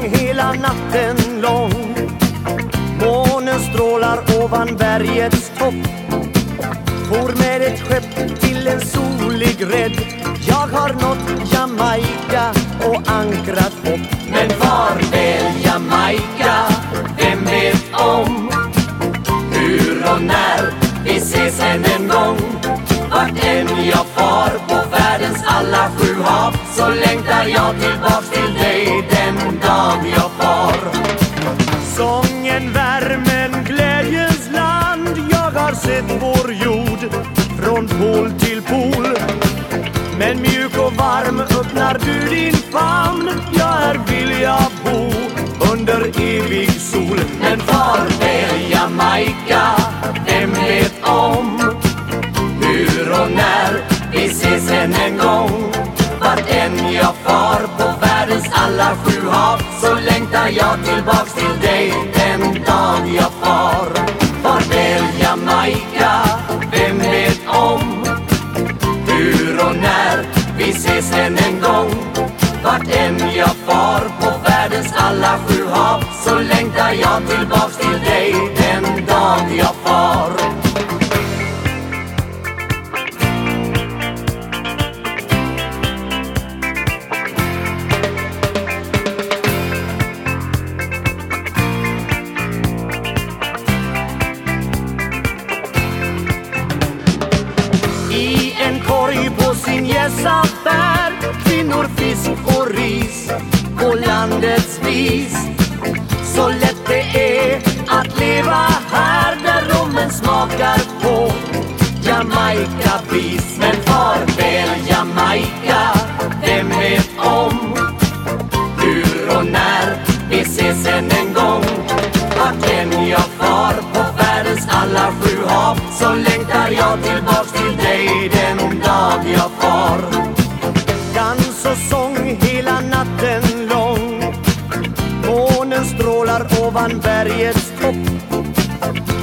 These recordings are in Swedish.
sjöng hela natten lång. Månen strålar ovan bergets topp. For med ett skepp till en solig rädd Jag har nått Jamaica och ankrat upp Men var väl Jamaica, vem vet om? Hur och när? Vi ses än en gång. Vart än jag far på världens alla sju hav så längtar jag tillbaks sett vår jord från pol till pol. Men mjuk och varm öppnar du din famn. Ja, här vill jag bo under evig sol. Men farväl Jamaica, vem vet om hur och när vi ses än en gång. Vart än jag far på världens alla sju hav så längtar jag tillbaks till dig. Vi ses än en gång. Vart än jag far på världens alla sju hav så längtar jag tillbaks till dig den dag jag far. Sin gässa bär kvinnor fisk och ris på landets vis. Så lätt det är att leva här där rommen smakar på. Jamaica-vis Men farväl Jamaica, ovan bergets topp.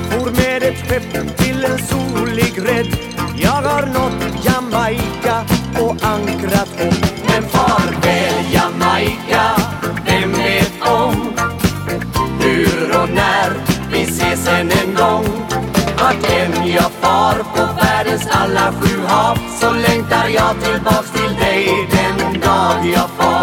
For med ett skepp till en solig rädd Jag har nått Jamaica och ankrat upp Men farväl Jamaica, vem vet om? Hur och när vi ses än en gång. Vart än jag far på världens alla sju hav så längtar jag tillbaks till dig den dag jag far.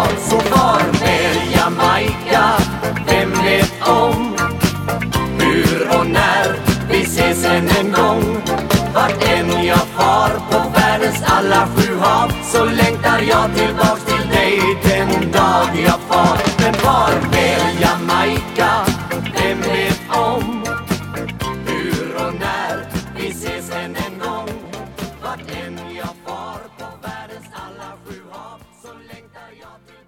lenkt der Jotel